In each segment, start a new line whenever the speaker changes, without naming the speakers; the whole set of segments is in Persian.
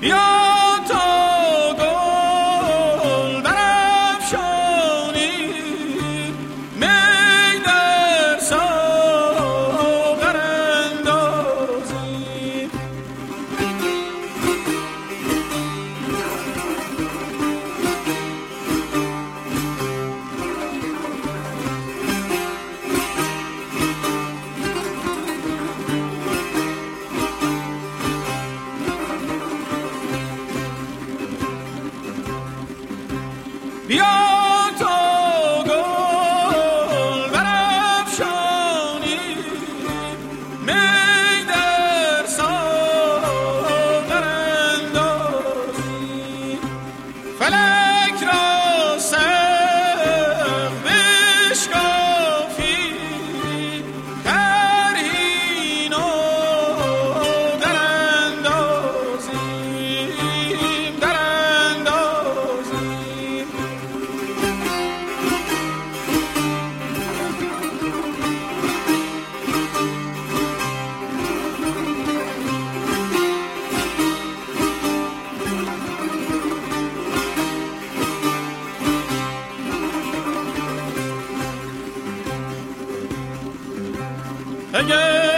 Yeah! The Yeah.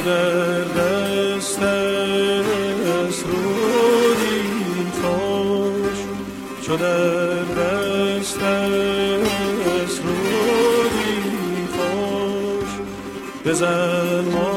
در دست اسرودی خوش چو در دست اسرودی خوش بزن مطرب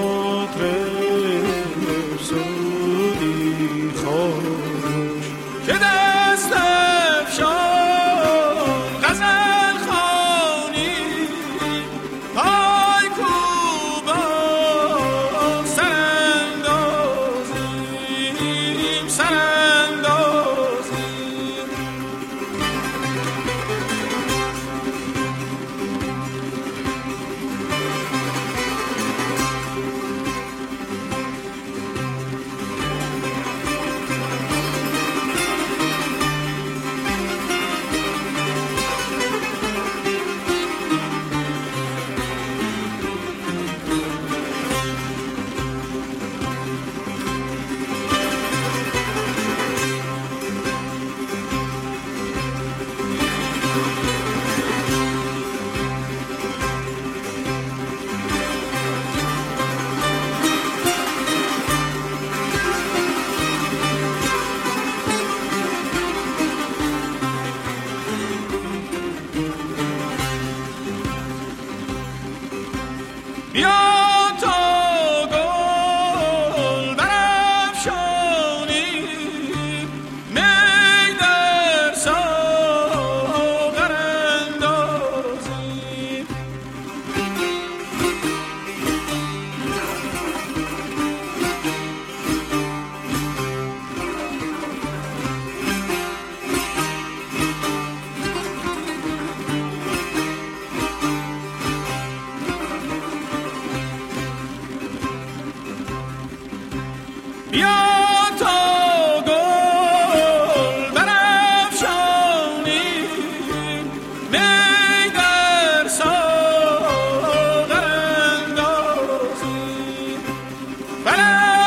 来来来
来